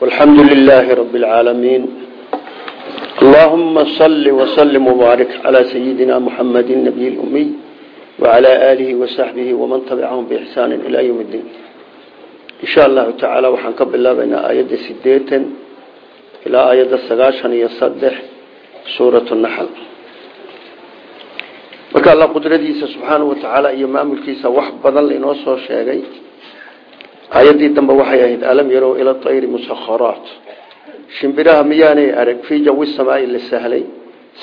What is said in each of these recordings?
والحمد لله رب العالمين اللهم صل وسلم وبارك على سيدنا محمد النبي الأمي وعلى آله وصحبه ومن تبعهم بإحسان إلى يوم الدين إن شاء الله تعالى وحنكب الله بين آيات سديتا إلى آيات السقاشن يصدح سورة النحل marka alla qudradiisa subxaanahu watacaala iyo maamulkiisa wax badan lainoo soo sheegay aayadii dambe waxay ahayd alam yarow ila ayri musakharaat. Shimbiraha miyaanay arag fii jawi samaai la sahlay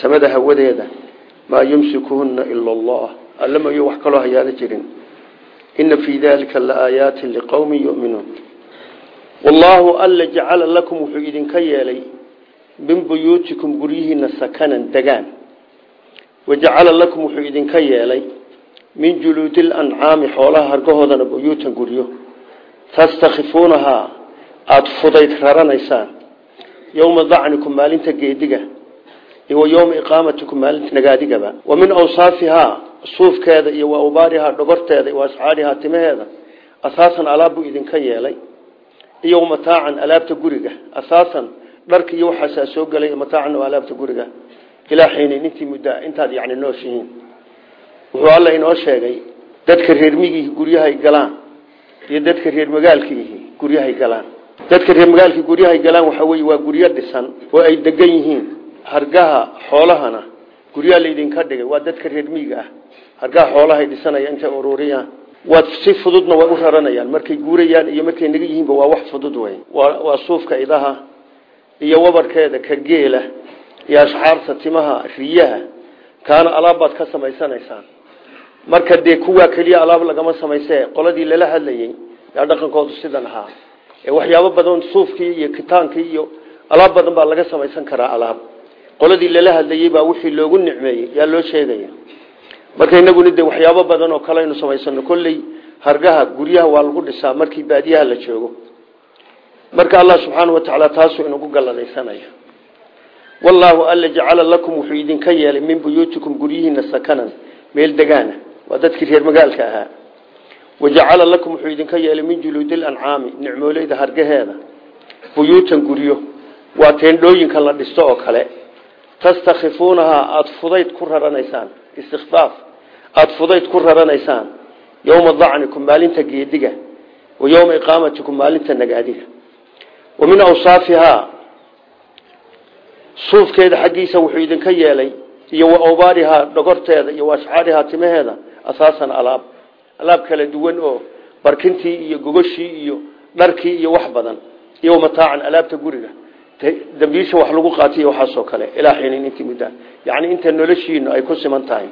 samada hawadeeda maa yumsikuhuna ila allah. Allamayo wax kaloo hayaala jirin. Ina fii dalika laaayaatin liqowmin yuminuun. Wallaahu alla jacala lakum wuxuu idinka yeelay min buyuutikum guryihiina sakanan degaan. Wajacala lakum wuxuu idinka yeelay min juluudi lancaami xoolaha hargahoodana buyuutan guryo tastakifuunahaa aada fudayd raranaysaan. Yowma dacnikum maalinta geediga wa yowma iqaamatikum maalinta nagaadigaba wa min awsaafihaa suufkeeda iyo wa awbaarihaa dhogorteeda iyo ascaarihaa timaheeda asaasan alaab buu idinka yeelay. Iyo mataacan alaabta guriga asaasan dharka iyo waxaasaa soo gelay mataacan oo alaabta guriga. Ilaa xiinin intii muddaa intaad yani nooshihiin wuxuu alla inoo sheegay dadka reer migii guryahay galaan iyo dadka reer magaalkiihi guryahay galaan. Dadka reer magaalkii guryahay galaan waxa weye waa guryo dhisan oo ay degan yihiin. Hargaha xoolahana guryaha laydinka dhigay waa dadka reer miiga ah. Hargaha xoolahay dhisanaya intay ururiyaan waad si fududna way u raranayaan. Markay guurayaan iyo markay naga yihiinba waa wax fudud wey waa suufka idaha iyo wabarkeeda ka geela iyo ashxaarta timaha riyaha kaana alaabbaad ka samaysanaysaan marka dee kuwaa keliya alaab lagama samayse qoladii lala hadlayey yaa dhaqankoodu sidan ahaa. Waxyaabo badan suufkii iyo kitaankii iyo alaab badan baa laga samaysan karaa alaab. Qoladii lala hadlayey baa wixii loogu nicmeeyey yaa loo sheegaya. Marka inaguna dee waxyaabo badan oo kale aynu samaysano kolley hargaha guryaha waa lagu dhisaa markii baadiyaha la joogo. Marka allah subxaana watacaala taasuu inagu galladaysanaya wallaahu alla jacala lakum wuxuu idinka yeelay min buyuutikum guryihiina sakanan meel degaana waa dadkii reer magaalka ahaa. Wajacala lakum wuxuu idinka yeelay min juluudi lancaami nicmooleyda hargaheeda. Buyuutan guryo waa teendhooyinka la dhisto oo kale. Tastakifuunahaa aada fudayd ku raranaysaan. Istikfaaf aada fudayd ku raranaysaan. Yowma dacnikum maalinta geediga. Wa yowma iqaamatikum maalinta nagaadiga. Wa min awsaafihaa suufkeeda xaggiisa wuxuu idinka yeelay iyo wa asaasan alaab alaab kala duwan oo barkintii iyo gogoshii iyo dharkii iyo wax badan iyo mataacan alaabta guriga. Dambiisha wax lagu qaatiy waxaasoo kale ilaa xiinin intii muddaa yacni inta noloshiinu ay ku siman tahay.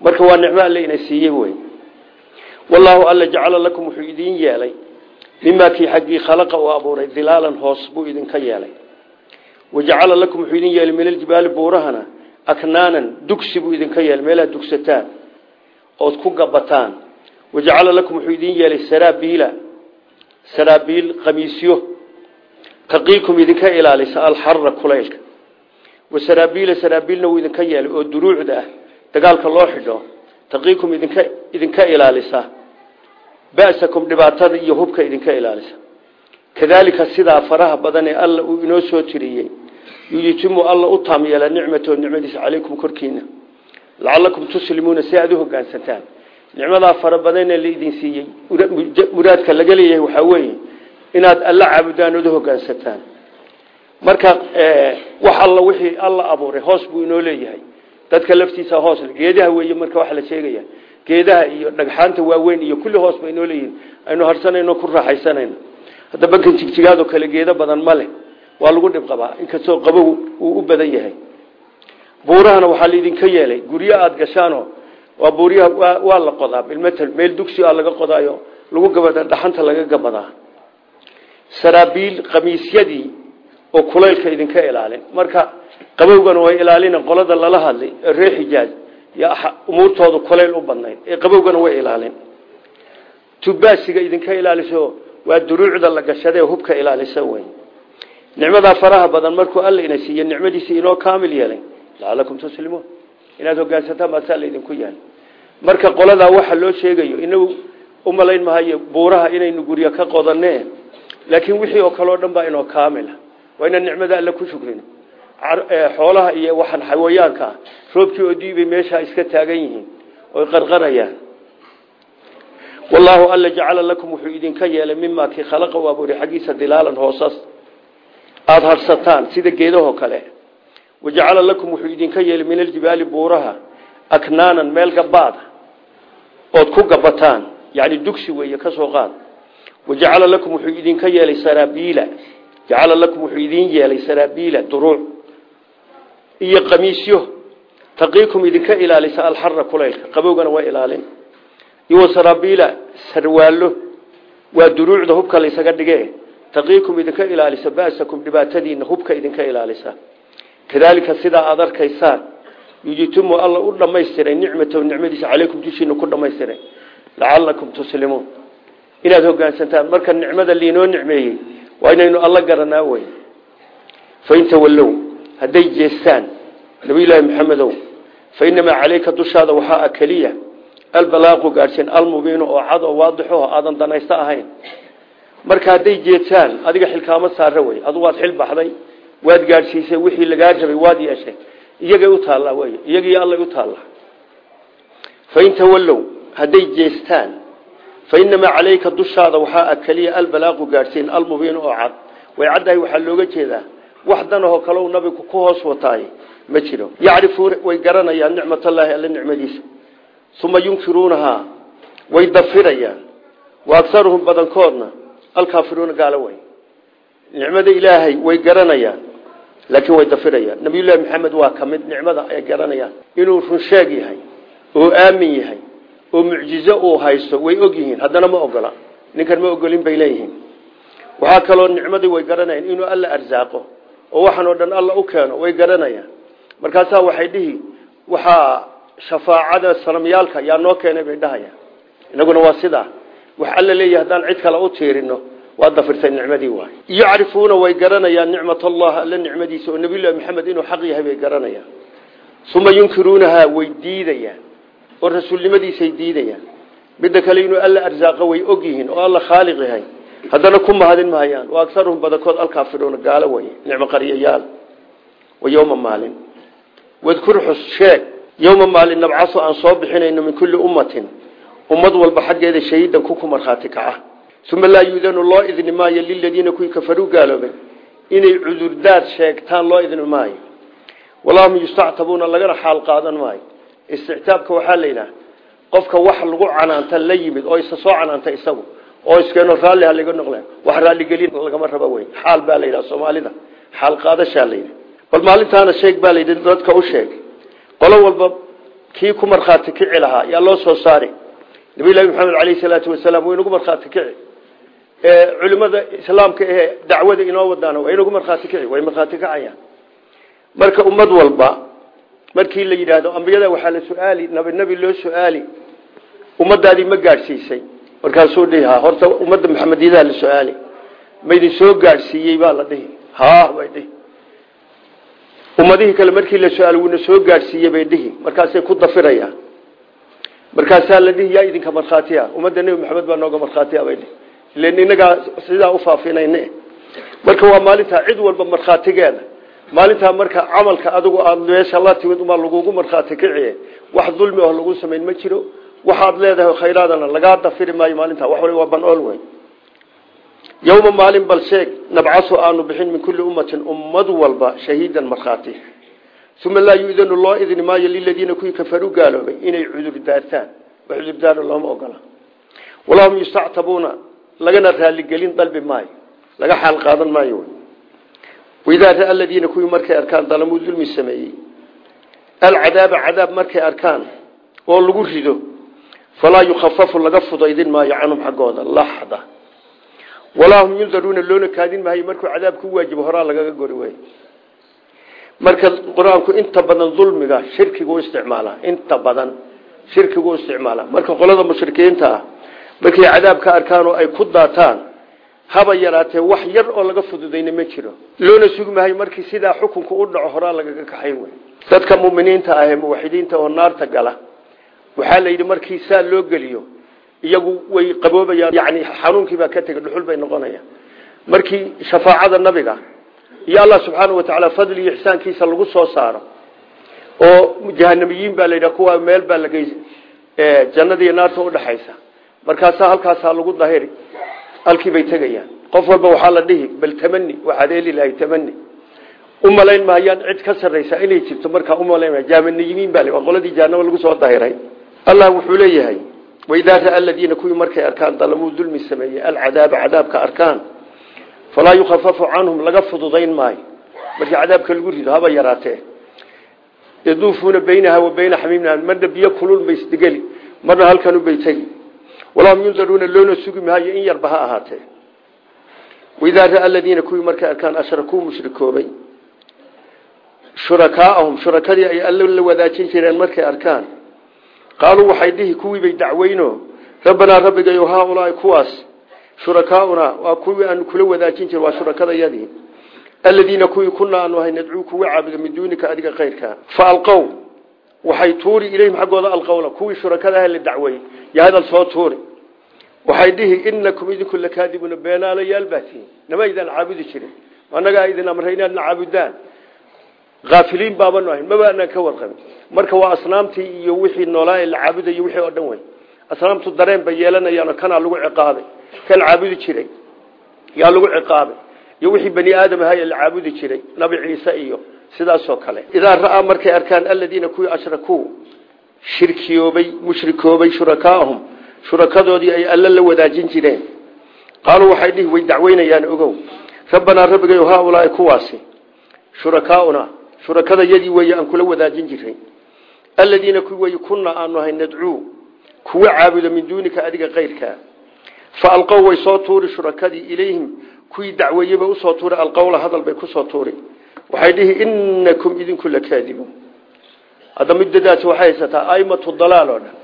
Marka waa nicmo alle ina siiyey wey wallaahu alla jacala lakum wuxuu idin yeelay. Mimaa kii khalaqa uu abuuray dilaalan hoos buu idinka yeelay. Wajacala lakum wuxuu idin min aljibaali buurahana aknaanan dugsi buu idinka yeelay meelaad dugsataan ood ku gabataan. Wajacala lakum wuxuu idin yeelay saraabiila. Saraabiil qamiisyo. Taqiikum idinka ilaalisa alxarra kulaylka. Wasaraabiila saraabiilna wuu idinka yeelay oo duruucda ah. Dagaalka loo xidho taqiikum idinka idinka ilaalisa ba'sakum dhibaatada iyo hubka idinka ilaalisa kadaalika sidaa faraha badan ee alla uu inoo soo tiriyey yuyitimu alla u taam yeela nicmatahu nicmadiisa calaykum korkiina lacalakum tuslimuuna si aada u hogaansantaan nicmadaa fara badanee laidin siiyey muraadka laga leeyahay waxaa weeye inaad alla caabudaan ood u hogaansataan marka wax alla wixii alla abuuray hoos buu inoo leeyahay dadka laftiisa hoos geedaha weeye marka waxa la sheegaya geedaha iyo dhagxaanta waaweyn iyo kulli hoos ba inoo leeyihiin aynu harsanayno ku raaxaysanayno hadda bankan jigjigaadoo kale geedo badan ma leh waa lagu dhib qabaa inkastoo qabow uu u badan yahay buurahana waxaa laidinka yeelay. Guryo aada gashaano waa buuryaha waa la qodaa. Bilmatal meel dugsi a laga qodaayo lagu gabada dhaxanta laga gabadaa saraabiil qamiisyadii oo kulaylka idinka ilaalin. Marka qabowgana way ilaalina qolada lala hadlay reer xijaaj yo umuurtooda kulayl u badnayd ee qabowgana way ilaalin. Tubaasiga idinka ilaaliso waa duruucda la gashada ee hubka ilaalisa wey nicmadaa faraha badan markuu alla ina siiye nicmadiisi inoo kaamil yeelay lacalakum tuslimuun inaad hogaansataan baasaa laydinku yaal. Marka qoladaa waxa loo sheegayo inagu umalayn mahayo buuraha inaynu guryo ka qodanee laakiin wixii oo kale o dhan baa inoo kaamila. Waa inaan nicmada alle ku shukrino. Xoolaha iyo waxaan xawayaanka roobkii oo diibay meeshaa iska taagan yihiin oy qarqarayaan wallaahu alla jacala lakum wuxuu idinka yeelay mimaa kii khalaqa u abuuray xaggiisa dilaalan hoosas. Aada harsataan sida geedahoo kale wajacala lakum wuxuu idinka yeelay min aljibaali buuraha aknaanan meel gabaada ood ku gabataan yani dugsi weeye ka soo qaad wajacala lakum wuxuu idinka yeelay saraabiila jacala lakum wuxuu idin yeelay saraabiila duruuc iyo qamiisyo taqiikum idinka ilaalisa alxara kulaylka qabowgana waa ilaalin iyo saraabiila sarwaallo waa duruucda hubka laysaga dhige taqiikum idinka ilaalisa ba'sakum kadaalika sidaa aada arkaysaan yujitumu alla u dhamaystiray nicmatahu nicmadiisa calaykum dushiina ku dhamaystiray lacalakum tuslimuun. Inaad hogaansantaan marka nicmada liinoo nicmeeyey waa inaynu alla garanaa wey fain tawallow hadday jeestaan nabiyulaahi maxamedow fa inamaa caleyka dushaada waxaa a keliya albalaaqu gaadhsiin almubiinu oo cad oo waadixo aadan danaysto ahayn. Marka hadday jeestaan adiga xilkaama saara wey adu waad xil baxday waad gaadhsiisay wixii lagaa rabay waad yeeshay. Iyagay u taallaa wey iyagii allay u taallaa. Fain tawallow hadday jeestaan fa inamaa caleyka dushaada waxaa keliya albalaaqu gaadhsiin almubiinu oo cad. Way caddahay waxaa looga jeedaa. Wax kale u nabigu ku hoos wataay ma jiro. Yacrifuuna way garanayaan nicmatallaahi alle nicmadiisa. Uma yunkiruunahaa way dafirayaan. Wa akharuhum badankoodna alkaafiruuna gaalo wey nicmada ilaahay way garanayaan laakiin way dafirayaan. Nabiyullaahi maxamed waa ka mid nicmada ay garanayaan. Inuu runsheeg yahay oo aamin yahay oo mucjizo uu haysto way og yihiin. Haddana ma ogola. Ninkan ma ogolin bay leeyihiin. Waxaa kaloo nicmadii way garanayaan. Inuu alla arsaaqo oo waxaan dhan alla u keeno way garanayaan. Markaasaa waxay dhihi waxaa shafaacada sanamyaalka yaa noo keenay bay dhahayaan. Inaguna waa sidaa. Wax alla leeyahay haddaan cid kale u tiirino waa dafirtay nicmadii waay. Yacrifuuna way garanayaan nicmat allah alla nicmadiisa oo nabiyullahi maxamed inuu xaq yahay bay garanayaan. Uma yunkiruunahaa way diidayaan oo rasuulnimadiisay diidayaan. Midda kale inuu alla arsaaqo way og yihiin oo alla khaaliq yahay. Haddana ku mahadin mahayaan wa agaruhum badankood alkaafiruuna gaalo wey nicmo qaryayaal wa yowma maalin. Wadkur xus sheeg yowma maalin nabcaso aan soo bixinayno min kulli ummatin. Ummad walba xaggeeda shahiidan ku ku markhaati uma laa yuudanu loo idni maayo liladiina kuwii kafaruu gaaloobay inay cudurdaad sheegtaan loo idni maayo walahum yustactabuuna lagana xaal qaadan maayo istictaabka waxaa la yidhaha qofka wax lagu canaanta la yimid oo isa soo canaanta isagu oo iskeeno raalli ha laga noqle wax raalligelin lagama raba wey xaal baa la yidhaha soomaalida xaal qaadashaa la yidhi bal maalintaana sheeg baa la yidhi dadka u sheeg qolo walba kii ku markhaati kici lahaa yaa loo soo saari nabiyullahi maxamed caleyhi salaatu wasalaam way inagu markhaati kici culimada islaamka ee dacwada inoo wadaana waa inagu markhaati kici way markhaati kacayaan. Marka ummad walba markii la yidhaahdo ambiyada waxaa la su'aali nabi nabi loo su'aali ummadaadii ma gaadhsiisay. Markaasuu dhihi ha horta ummadda maxamediyadaha la su'aali. Maydin soo gaadhsiiyey baa la dhihi. Ha bay dhihi. Ummadihii kale markii la su'aal wuuna soo gaadhsiiyey bay dhihi. Markaasay ku dafirayaan. Markaasaa la dhihi yaa idinka markhaatiya ummadda nebi maxamed baa nooga markhaatiya bay dhihi ilan inagaa sidaa ufaafinayne marka waa maalintaa cid walba markhaatigeeda. Maalintaa marka camalka adigu aada meesha la timid umaa lagugu markhaati kiciye wax dulmi oo lagu samayn ma jiro. Waxaad leedahay khayraadana lagaa dafiri maayo maalintaa wax waa ban-ool wey yowma maalin bal sheeg nabcasu aanu bixin min kulli ummatin ummad walba shahiidan markhaati. Uma laa yu-danu loo idni maayo liladiina kuwii kafaruu gaaloobay inay cudur daartaan wax cudurdaara looma ogola. Walahum yustactabuuna lagana raaligelin dalbi maayo laga xaal qaadan maayo waidaa ra aladiina markay arkaan dalamuu dulmi sameeyey alcadaaba cadaab markay arkaan oo lagu rido falaa yukhafafu laga fudaydin maayo canhum xaggooda laxda. Walaa hum yundaruuna loona kaadin maayo markuu cadaab ku waajibo horaa lagaga gori wey marka qur'aanku inta badan dulmiga shirkigu isticmaala inta badan shirkigu isticmaala marka qolada mushrikiinta ah markay cadaab ka arkaan oo ay ku daataan haba yaraatee wax yar oo laga fududayna ma jiro. Loona sugi maayo markii sidaa xukunka u dhaco horaa lagaga kaxayn wey dadka muminiinta ah ee muwaxidiinta oo naarta gala waxaa la yidhi markii saa loo geliyo iyagu way qaboobayaan yani xanuunkiibaa ka tegay dhuxul bay noqonayaan. Markii shafaacada nabiga iyo allah subxaana wa tacaala fadli iyo lagu soo saaro oo jahanamiyiin baa la yidhaha kuwa meel baa lagey jannada iyo naarta udhaxaysa markaasaa halkaasaa lagu dahiri halkii bay tegayaan. Qof walba waxaa la dhihi bal tamani waxaad heli lahay tamani umalayn mahayaan cid ka sarraysa inay jirto markaa umalayn mah jaamaniyimiin baa waa qoladii jahanama lagu soo dahiray allah wuxuu leeyahay waidaa ra'a aladiina kuwii markay arkaan dalamuu dulmi sameeyey alcadaaba cadaabka arkaan falaa yukhafafu canhum laga fududayn maayo. Markii cadaabka lagu rido haba yaraatee. Yaduufuuna baynaha wa bayna xamiimna marna biyo kulul bay isdegeli marna halkanu bay tegi walahum yundaruuna loona sugi maayo in yarba ha ahaatee. Waidaa ra'a aladiina kuwii markay arkaan ashrakuu mushrikoobay shurakaa'ahum shurakadii ay alla la wadaajin jireen markay arkaan qaaluu waxay dhihi kuwiibay dacweyno rabbanaa rabbigayo haaulaai kuwaas shurakaaunaa waa kuwii aanu kula wadaajin jir waa shurakadayadii aladiina kuwii kunaa aanu ahay nadcuu kuwa caabuda min adiga kayrkaa fa waxay tuuri ilayhim xaggooda alqowla kuwii shurakadaha la dacweeyey yo hadal soo tuuri. Waxay dhihi inakum idinku lakaadibuuna beenaalayaal baatiin nama idaan caabudi jirin. Annagaa idin amray inaadna caabudaan. Aafiliin baabanu ahayn. Maba anaan ka warqabin. Marka waa asnaamtii iyo wixii noolaa ee la caabudayo wixii oo dhan wey asnaamtu dareen bay yeelanayaano kanaa lagu ciqaabay. Kan caabudi jiray yaa lagu ciqaabay. Iyo wixii bani aadam ahay ee la caabudi jiray nabi ciise iyo sidaasoo kale. Idaa ra'aa markay arkaan aladiina kuwii ashrakuu shirkiyoobay mushrikoobay shurakaahum. Shurakadoodii ay alla la wadaajin jireen. Qaaluu waxay dhihi way dacweynayaan ogow. Rabbanaa rabbigayo haaulaai kuwaasi. Shurakaauna shurakada yadii weeye aan kula wadaajin jiray aladiina kuwi wey kunaa aanu ahay nadcuu. Kuwa caabuda min duunika adiga kayrkaa fa alqow way soo tuuri shurakadii ilayhim. Kuwii dacweeyeba u soo tuuri alqowla hadal bay ku soo tuuri. Waxay dhihi inakum idinku lakaadibuun hadda muddadaasi waxay haysataa aimatu dalaal oo dhan.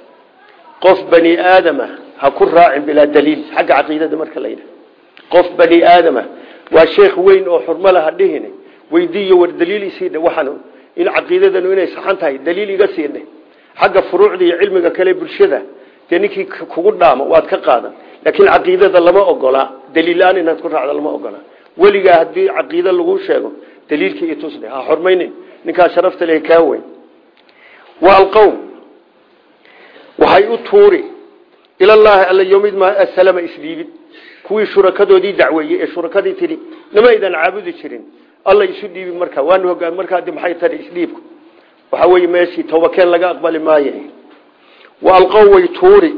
Qof bani aadama ha ku raacin bilaa daliil xagga caqiidada marka la qof bani aadama waa sheekh weyn oo xurmo laha weydiiyo war daliil isiidhe waxaan in caqiidadanu inay saxan daliil iga siidhe xagga furuucda cilmiga kale bulshada dee kugu dhaamo waad ka qaadan. Laakiin caqiidada lama ogola daliil-aan inaad ku raacdo lama ogola. Weligaa haddii caqiida lagu sheego daliilkii itusdhe ha xormaynin ninkaa sharafta leh kaa weyn wa alqowm waxay u tuuri ilallaahi alla yomid ma asalama isdhiibid. Kuwii shurakadoodii dacweeyey ee shurakadii tidhi nama aydan caabudi jirin. Alla isu dhiibi markaa waanu hogaan markaa de maxay tari isdhiibku? Waxa weeye meeshii tobakeen laga aqbali maaye. Wa way tuuri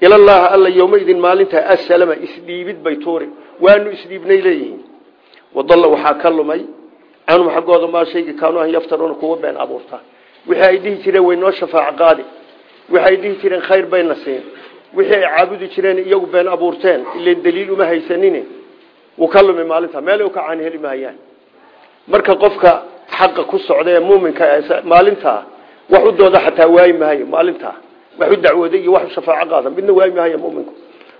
ilallaahi alla yowmaidin maalintaa asalama isdhiibid bay tuuri. Waanu isdhiibnay leeyihiin. Wadalla waxaa ka lumay canhum xaggooda maa kaanu an yaftaruuna kuwa been abuurta wixii ay dhihi jireen way noo shafaaco qaadi. Wixi ay dhihi jireen khayr bayna siin. Wixii ay caabudi jireen iyagu been abuurteen. Ilan daliil uma haysanin wuu ka lumi maalinta. Meel u ka caani heli mahayaan marka qofka xaqa ku socda ee muuminka maalintaa wax u dooda xataa waayi maayo maalintaa wax u dacwooday iyo wax u shafaaco qaada midna waayi maayo muminku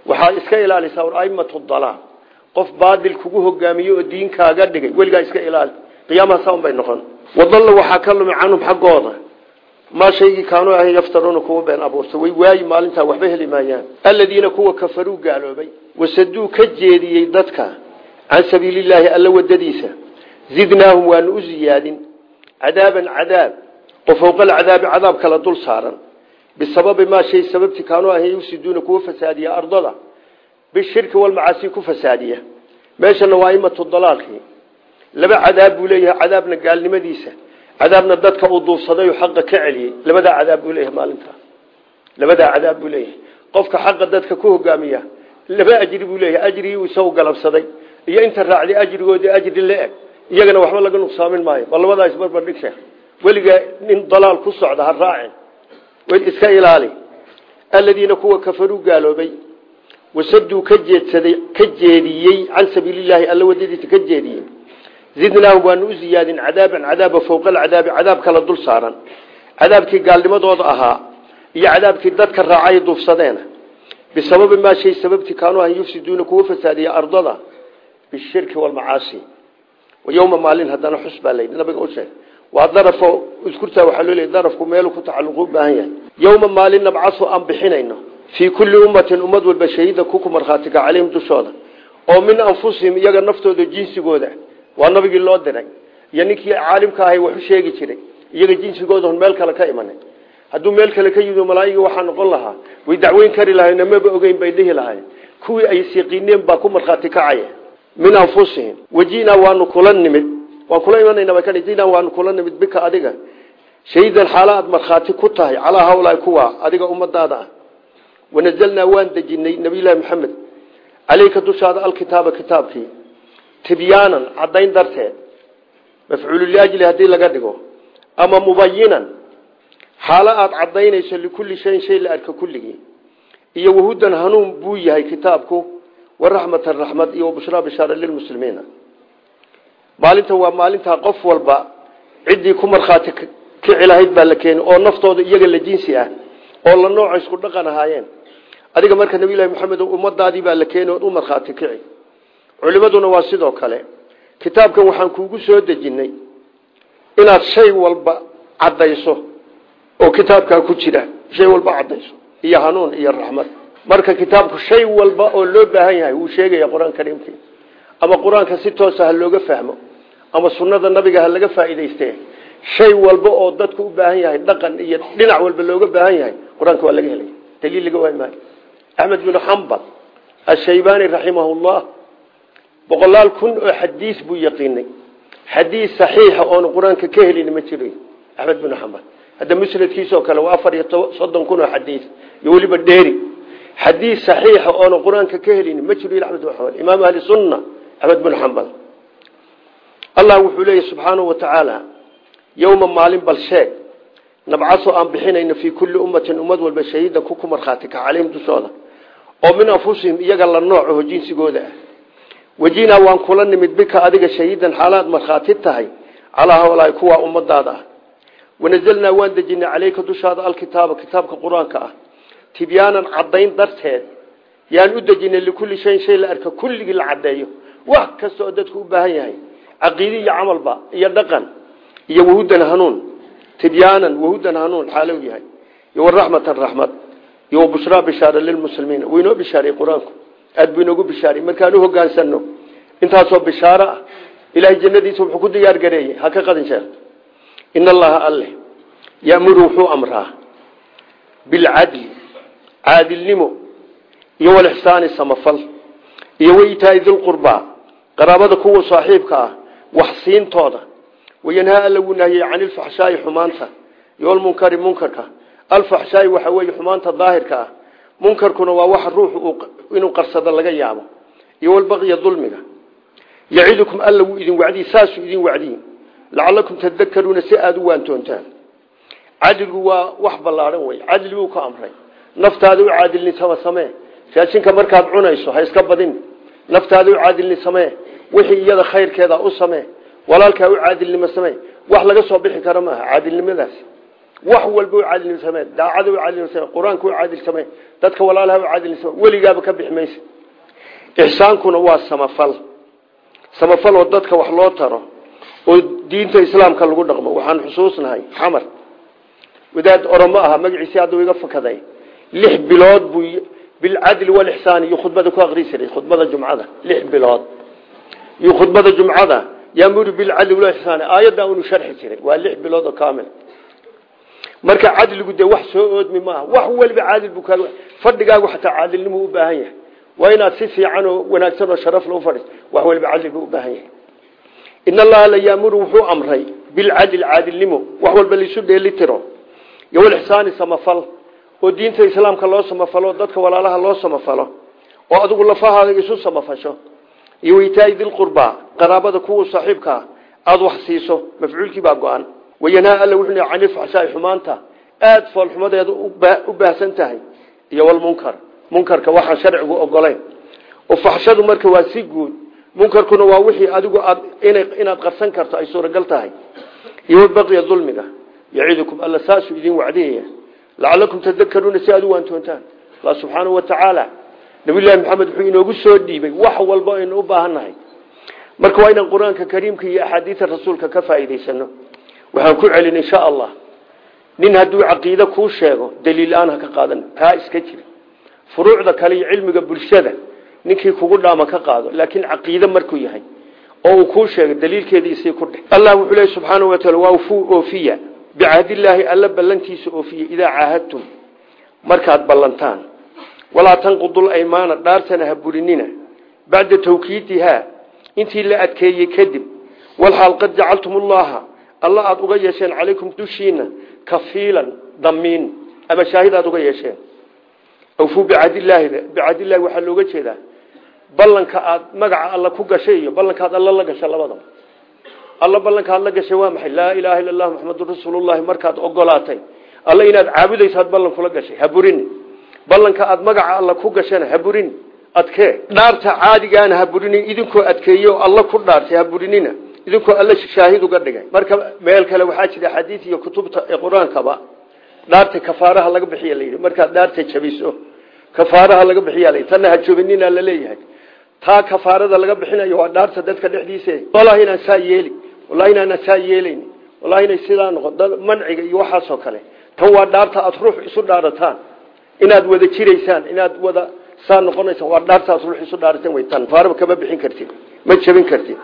waxaa iska ilaalisaa aimatu dalaal. Qof baadil kugu hogaamiye oo diinkaaga dhigay. Weligaa iska ilaali qiyaamaha saan bay noqon. Wadalla waxaa ka lumi canhum xaggooda. Maa shaygii kaanuu ahayn yaftaruuna kuwa been abuurta way waayi maalintaa waxba heli maayaan. Aladiina kuwa kafaruu gaaloobay wasaduu ka jeediyey dadka can sabiilillaahi alla wadadiisa zidnaahum waanu u ziyaadin. Cadaaban cadaab oo fowqa cadaab kala dul saaran. Bisababi maa shay sababti kaanuu ahayn yufsiduuna kuwa fasaadiya ardada. Bishirki walmacaasi ku fasaadiya. Meeshana waa imatu dalaalkii laba cadaab buu leeyahay cadaabna gaalnimadiisa. Cadaabna dadka uu duufsaday oo xaqa ka celiyey labadaa cadaab buu leeyahay maalintaa labadaa cadaab buu leeyahay. Qofka xaqa dadka ku hogaamiya laba ajri buu leeyahay. Ajrigii uu isagu galabsaday. Iyo inta raacday ajrigoodii ajri la-eg iyagana waxba laga nuqsaamin maayo. Bal labadaa isbarbar dhig sheekh weligaa nin dalaal ku socda ha raacin. Wel iska ilaali. Aladiina kuwa kafaruu gaaloobay wasaduu ka jeedsaday ka jeediyey can sabiilillaahi alla wadadiisa ka jeediyey zidnaahum waanu u ziyaadin cadaaban cadaaba fowqa alcadaabi cadaab kala dul saaran. Cadaabkii gaalnimadooda ahaa iyo cadaabkii dadka raacay duufsadeena. Bisababi maa shay sababti kaanuu ahan yufsiduuna kuwa fasaadiya ardada bishirki walmacaasi yowma maalin haddana xus baa nabiga u sheeg waa darafo iskurtaa waxaa loo leeyay darafku meelu ku tacalluqu u baahan yahay. Yowma maalin nabcasu aan bixinayno fii kulli ummatin ummad walba shahiida kuku markhaatiga calayhim dushooda. Oo min anfusihim iyaga naftooda jinsigooda waa nabigii loo diray. Iyo ninkii caalimka ahay wax sheegi jiray. Iyaga jinsigooda meel kale ka imanay. Hadduu meel kale ka yimid malaa'iga waxaa noqon lahaa way dacweyn kari lahayn maba ogeyn bay dhihi lahayn kuwii ay siiqiineen baa ku markhaati kacaya min anfusihim wajinaa waanu kula nimid. Waan kula imanayna jinaa waanu kula nimid bika adiga. Shahiidan xaala aad ku tahay calaa hawlaai kuwa adiga ummadaada ah. Wanazalnaa waan dejinay nabiylahi maxamed caleyka dushaada alkitaaba kitaabkii tibyaanan cadayn darteed. Mafcuulu liajli haddii laga dhigo. Ama mubayinan xaalo aada cadaynayso likulli shayin shay la arka kulligii. Iyo wahudan hanuun buu yahay kitaabku waraxmatan raxmad iyo wabushraa bishaara lilmuslimiina maalinta waa maalintaa qof walba ciddii ku markhaati kici lahayd baa la keeni oo naftooda iyaga la jinsi ah oo la nooca isku dhaqan ahaayeen. Adiga marka nabiylahi maxamed ummadaadii baa la keeni ood u markhaati kici culimaduna waa sidoo kale. Kitaabkan waxaan kuugu soo dejinay inaad shay walba caddayso oo kitaabkaa ku jira. Shay walba caddayso. Iyo hanuun iyo raxmad. Marka kitaabku shay walba oo loo baahan yahay wuu sheegaya qur'aanka kariimkii ama qur'aanka si toosa ha looga fahmo ama sunnada nabiga ha laga faa'iidayste shay walba oo dadku u baahan yahay dhaqan iyo dhinac walba looga baahan yahay qur'aanka waa laga helaya daliil laga waay maayo axmed binu xambal ashaybaani raximahullah boqolaal kun oo xadiis buu yaqiinay. Xadiis saxiixa oonu qur'aanka ka helin ma jiro axmed binu xambal hadda musnadkiisoo kale waa afar iyo soddon kun oo xadiis. Iyo weliba dheeri. Xadiis saxiixa oonu qur'aanka ka helin ma jiro axmed bin xambal imaam ahli sunna axmed bin xambal allah wuxuu leeyahy subxaanahu wa tacaala yowma maalin bal sheeg nabcaso aan bixinayno fii kulli ummatin ummad walba shahiidan ku ku markhaati ka dushooda oo min anfusihim iyaga la noocaho jinsigooda ah wajinaa waan kula nimid bika adiga shahiidan xaalaad markhaati tahay. Calaa hawlaai kuwa ummadaada ah. Wanazalnaa waan dejinay caleyka dushaada alkitaaba kitaabka qur'aanka ah. Tibyaanan caddayn darteed yaan u dejinay likulli shayin shay la arka kulligii la caddeeyo. Wax kasta oo dadku u baahan yahay caqiide iyo camalba iyo dhaqan iyo wahudan hanuun. Tibyaanan wahudan hanuun xaalow yahay. Iyo waraxmatan raxmad iyo wabushraa bishaara lilmuslimiina wuu inoo bishaaray qur'aanku aada buu inoogu bishaaray. Markaan u hogaansano intaasoo bishaaro ah ilaahay jannadiisa wuxuu ku diyaar gareeyey ha ka sheekh. In allaha alle yamuru wuxuu amraa bilcadli caadilnimo iyo walixsaani samafal iyo waitaai dilqurbaa qaraabada kuwa saaxiibka ah wax siintooda. Wayanhaa alla wuu nahiyey cani ilfaxshaai xumaanta iyo almunkari munkarka. Alfaxshaai waxa weeye xumaanta daahirka ah munkarkuna waa waxa ruuxu inuu qarsado laga yaabo. Iyo walbaqiya dulmiga. Yacidukum alla idin wacdiy saasuu idin wacdiyi lacalakum tadakaruuna si aada u waantoontaan. Cadligu waa wax ballaadhan wey cadli buu ka amray. Naftaada u caadilnitaba samee. Raashinka markaad cunayso ha iska badin. Naftaada u caadilni samee. Wixii iyada khayrkeeda u samee. Walaalkaa u caadilnimo samee. Wax laga soo bixi kara maaha. Caadilnimadaasi wax walba u caadilnimo samee daacada u caadilnimo samee qur'aanka caadil samee dadka walaalaha u caadilni samee weligaaba ka bixi maysa waa samafal. Samafal oo dadka wax loo taro oo diinta islaamka lagu dhaqmo. Waxaan xusuusnahay xamar. Wadaad oromo aha magaciisii hadda iga fakaday. Lix bilood buu bilcadli walixsaan iyo khudbada ku aqri jiray jumcada. Lix bilood. Iyo khudbada jumcada yaamuru bilcadli walixsaan aayadda unu sharxi jiray. Waa lix bilood oo kaamil marka cadligu dee wax soo oodmi maaha wax waliba caadil buu kaa fadhigaagu xataa caadilnimo u baahan yahay. Waa inaad si fiican oo wanaagsan oo sharaf loo fadhiis wax waliba cadli buu u baahan yahay. In allaha la yaamuru wuxuu amray bilcadli caadilnimo. Wax walba laisu dheelitiro iyo walixsaani samafal. Oo diinta islaamka loo samafalo dadka walaalaha loo samafalo. Oo adigu lafahaada isu samafasho. Iyo weytaai dilqurbaa qaraabada kuwa saaxiibkaa aada wax siiso mafcuulkii baa wayanhaa alla wuxuu cani ilfaxshaai xumaanta aada foolxumadeeda u baahsan tahay. Iyo walmunkar munkarka waxaan sharcigu ogolayn oo faxshadu marka waa si guud. Munkarkuna waa wixii adigu aad inaad qarsan karto ay suuragal tahay. Iyo walbaqiya dulmiga yacidukum alla saasuu idin wacdiyaya. Lacalakum tadakaruuna si aad u waantoontaan allah subxaanahu wa tacaala nabiyullaahi maxamed wuxuu inoogu soo dhiibay wax walba aynu u baahannahay marka waa inaan qur'aanka waxaan ku celin insha allah. Nin hadduu caqiide kuu sheego daliil aan ha ka qaadan taa iska jira. Furuucda kale iyo cilmiga bulshada ninkii kugu dhaama ka qaado laakiin caqiide markuu yahay oo uu kuu sheegay daliilkeedii isii ku dheh allah wuxuu leeyahy subxaanahu wa taala waa ufuu oofiya. Bicahdillaahi alla ballantiisa oofiya idaa caahadtum. Markaad ballantaan. Walaa tanqudul aymaana dhaartana ha burinina. Bacda intii la adkeeyey kadib walxaal qad jacaltum alla aada uga yeesheen calaykum dushiina kafiilan damiin ama shaahid aada uga yeesheen. Awfuu bicahdillahi bicahdillahi waxaa looga jeedaa. Ballanka aad magaca alla ku gashay iyo ballankaad alla la gashay labadaba. Alla ballankaad la gashay waa maxay? Laa ilaaha illa allah muxamadun rasuulullahi markaad ogolaatay. Alla inaad caabudaysaad ballan kula gashay ha burini ballanka aad magaca alla ku gashana ha burini adkee dhaarta caadigaana ha burinin idinkoo adkeeye oo alla ku dhaartay ha burinina idinkoo alla shaahid uga dhigay. Marka meel kale waxaa jira xadiid iyo kutubta qur'aankaba dhaarta kafaaraha laga bixiya layidhi. Markaad dhaarta jabiso kafaaraha laga bixiya tanna ha jobinina la leeyahay. Taa kafaarada laga bixinayo waa dhaarta dadka dhexdiisa wallahi inaan saa yeeli wallahi inaana saa yeelayn sidaa noqon manciga iyo waxaasoo kale. Tan waa dhaarta aada ruux isu dhaarataan. Inaad wada jiraysaan inaad wada saa noqonaysaan waa dhaarta aad ruux isu dhaarataan way tan. Kafaaraba kama bixin kartid ma jabin kartid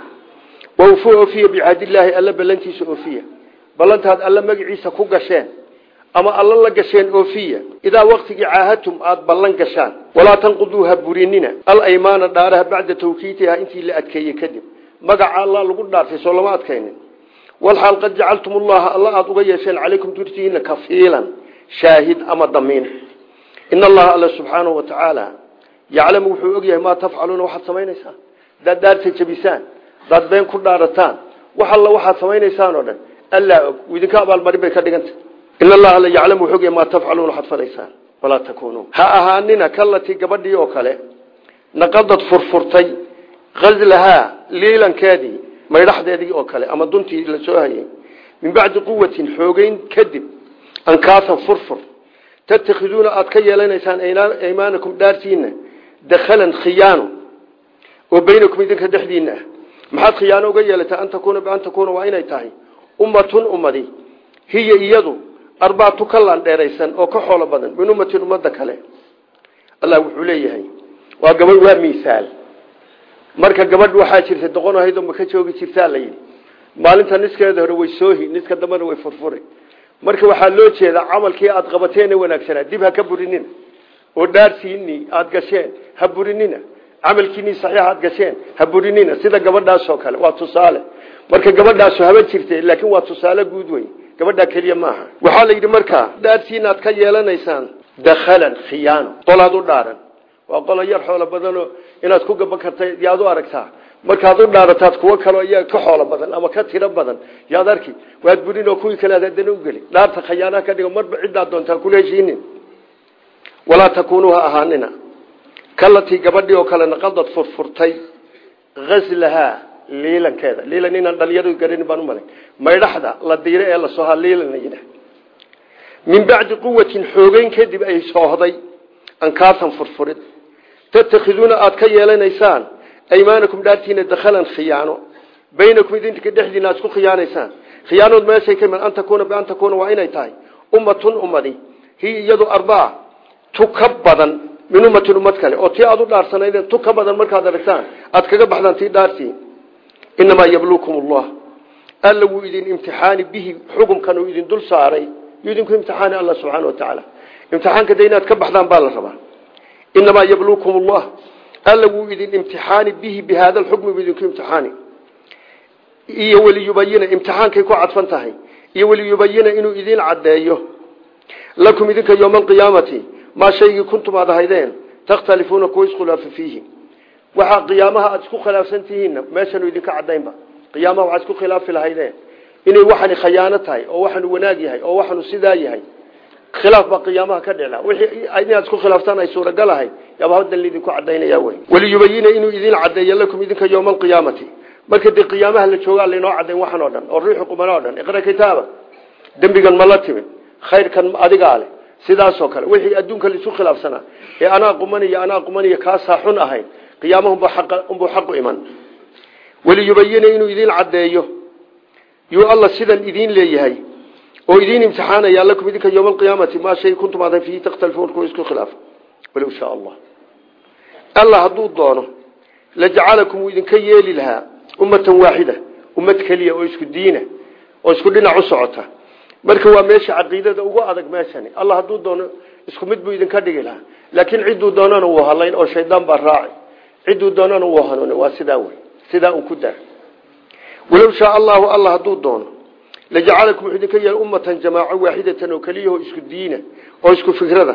waufu oofiya bicahadillaahi alla ballantiisa oofiya. Ballantaad alla magaciisa ku gasheen ama alla la gasheen oofiya. Idaa waktigii caahadtum aada ballan gashaan. Walaa tanquduu ha burinina alaymaana dhaaraha bacda tawkiitiha intii la adkeeyey kadib. Magaca alla lagu dhaartay soo lama adkaynin. Walxaal qad jacaltum ullaha alla aada uga yeesheen calaykum durtihiina kafiilan shaahid ama damiin. In allaha alla subxaanahu wa tacaala yaclamu wuxuu ogyahay maa tafcaluuna waxaad samaynaysaa. Hadaad dhaarta jabisaan hadaad been ku dhaarataan. Wax alla waxaad samaynaysaan oo dhan. Allaa og idinka abaalmarin bay ka dhiganta in allaha la yaclamu wuxuu ogyahay maa tafcaluuna waxaad falaysaan walaa ha ahaanina kallatii gabadhii oo kale naqadad furfurtay gazlahaa liilankeedii maydhaxdeedii oo kale ama duntii la soo hayay. Min bacdi quwatin xoogeyn kadib ankaasan furfur. Tatakhiduuna aada ka yeelanaysaan aymaanakum dhaartiina dakhalan khiyaano oo baynakum idinka dhexdiina maxaad khiyaano uga yeelataa an takuuna bian takuuna? Waa inay tahay. Ummatun ummadi. Hiya iyadu arbaatu ka laandheeraysan oo ka xoolo badan min ummatin ummadda kale. Allah wuxuu leeyahay waa gabadh waa miisaal. Marka gabadh waxaa jirta doqon ahayd oo maka joogi jirtaa la yidhi. Maalinta niskeeda hore way soohi niska dambena way furfuri. Marka waxaa loo jeedaa camalkii aada qabateena wanaagsanaa dib ha ka burinina oo dhaarsiinii aada gasheen ha burinina camalkiinii saxiix aad gasheen ha burinina sida gabadhaasoo kale waa tusaale. Marka gabadhaasu haba jirte laakiin waa tusaale guud wey gabadhaa keliya maaha waxaa la yidhi markaa dhaarsiina aad ka yeelanaysaan dakhalan khiyaano qolaad u dhaaran. Waa qolo yar xoolo badanoo inaad ku gaban karta yaad u aragtaa. Markaad u dhaarataad kuwo kaleo iyaga ka xoolo badan ama ka tiro badan yaad arki waad burin oo kuwii kale aad haddana ugeli dhaarta khayaanaha ka dhigo marba ciddaad doontaa kula walaa takuunuu ha ahaanina kalatii gabadhii oo kale naqadad furfurtay ghaslahaa liilankeeda. Liilan inaan dhalinyaradu garanin baan u malay. Maydhaxda la diire ee la soohaa liilan la yidhaah. Min bacdi quwatin xoogeyn kadib ay soohday ankaasan furfurid. Tatakhiduuna aada ka yeelanaysaan aymaanakum dhaartiina dakhalan khiyaano. Baynakum idinka dhexdiina aad isku khiyaanaysaan. Khiyaanood meeshay ka iman an takuuna bian takuuna waa inay tahay. Ummatun ummadi. Hiya iyadu arbaa. Tu badan min ummatin ummad kale oo tii aada u dhaarsanaydeen tu ka badan markaad aragtaan aad kaga baxdaan tii dhaartii inamaa yabluukum allah. Alla wuu idin imtixaani bihi xukumkan uu idin dul saaray yuu idinku imtixaani alla subxaana wa tacaala. Imtixaanka de inaad ka baxdaan baa la rabaa. Inamaa yabluukum allah. Alla wuu idin imtixaani bihi bi hada lxukmi buu idinku imtixaani. Iyo waliyubayina imtixaankay ku cadfan tahay. Iyo waliyubayina inuu idin caddeeyo. Lakum idinka yowma alqiyaamati maa shaygii kuntum aad ahaydeen takhtalifuuna kuwa iskhilaafa fiihi. Waxaa qiyaamaha aada isku khilaafsan tihiinna meeshanu idinka cadaynba qiyaamaha waxaad isku khilaafi lahaydeen. Inay waxani khayaano tahay oo waxanu wanaag yahay oo waxanu sidaa yahay. Khilaaf baa qiyaamaha ka dhicla inaad isku khilaaftaan ay suuragal ahay yaaba haddan lidinku cadaynaya wey. Waliyubayina inuu idin cadeeyo lakum idinka yowma alqiyaamati marka dee qiyaamaha la joogaa laynoo cadayn waxan oo dhan oo riixu qumana o dhan iqra kitaaba. Dembigan ma la timin khayrkan adigaa leh sidaasoo kale wixii adduunka laisu khilaafsanaa ee anaa qumaniyo anaa qumaniyo kaasaa xun ahayn qiyaamahunbuu xaqu iman. Waliyubayina inuu idin cadeeyo yuu alla sidan idin leeyahay oo idin imtixaanaya lakum idinka yowma alqiyaamati maa shay kuntum aadan fiihi takhtalifuun kuwa isku khilaaf. Walow shaa allah. Alla hadduu doono lajacalakum wuu idinka yeeli lahaa ummatan waaxida ummad keliya oo isku diina oo isku dhinac u socota marka waa meesha caqiidada ugu adag meeshani. Alla hadduu doono isku mid buu idinka dhigi lahaa. Laakiin cidduu doonana wuu halayn oo shaydaan baa raaci cidduu doonana wuu hanuuni waa sidaa wey. Sidaa un ku daa walow shaa allahu alla hadduu doono lajacalakum wuxuu idinka yeeli ummatan jamaaco waaxidatan oo keliyaho isku diina oo isku fikrada.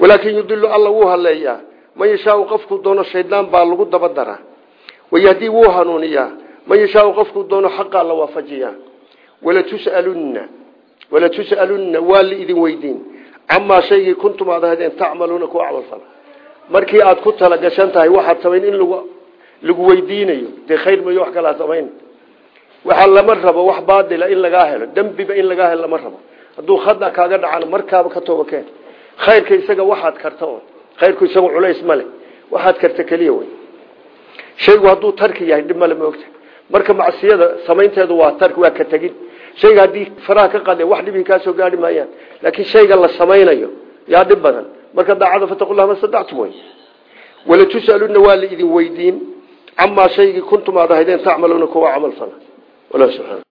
Walaakin yudilu alla wuu haleeyaa man yashaau qofkuu doono shaydaan baa lagu daba daraa wayahdii wuu hanuuniyaa. Man yashaau qofkuu doono xaqaa la waafajiyaa. Walatus'alunna walatus'alunna waa laidin weydiin camaa shaygii kuntum aad ahaydeen tacmaluuna kuwa camalfala markii aad ku talagashan tahay waxaad samayn in lag lagu weydiinayo dee khayr mayo wax kalaa samayn waxaa lama rabo wax baadila in lagaa helo dembiba in lagaa helo lama rabo hadduu khada kaaga dhacana markaaba ka tooba keen khayrka isaga waxaad karta oo khayrku isaga culays male waxaad karta keliya wey shaygu hadduu tarki yahay dhib male maogta marka shayga haddii faraha ka qade wax dhibii kaasoo gaari maayaan. Laakiin shayga la samaynayo yaa dhib badan. Marka daacada fataqullah ma sadactum wey walatus'aluna waa la idin weydiin. Camaa shaygii kuntum aad ahaydeen kuwa camal fala. Wallah subxana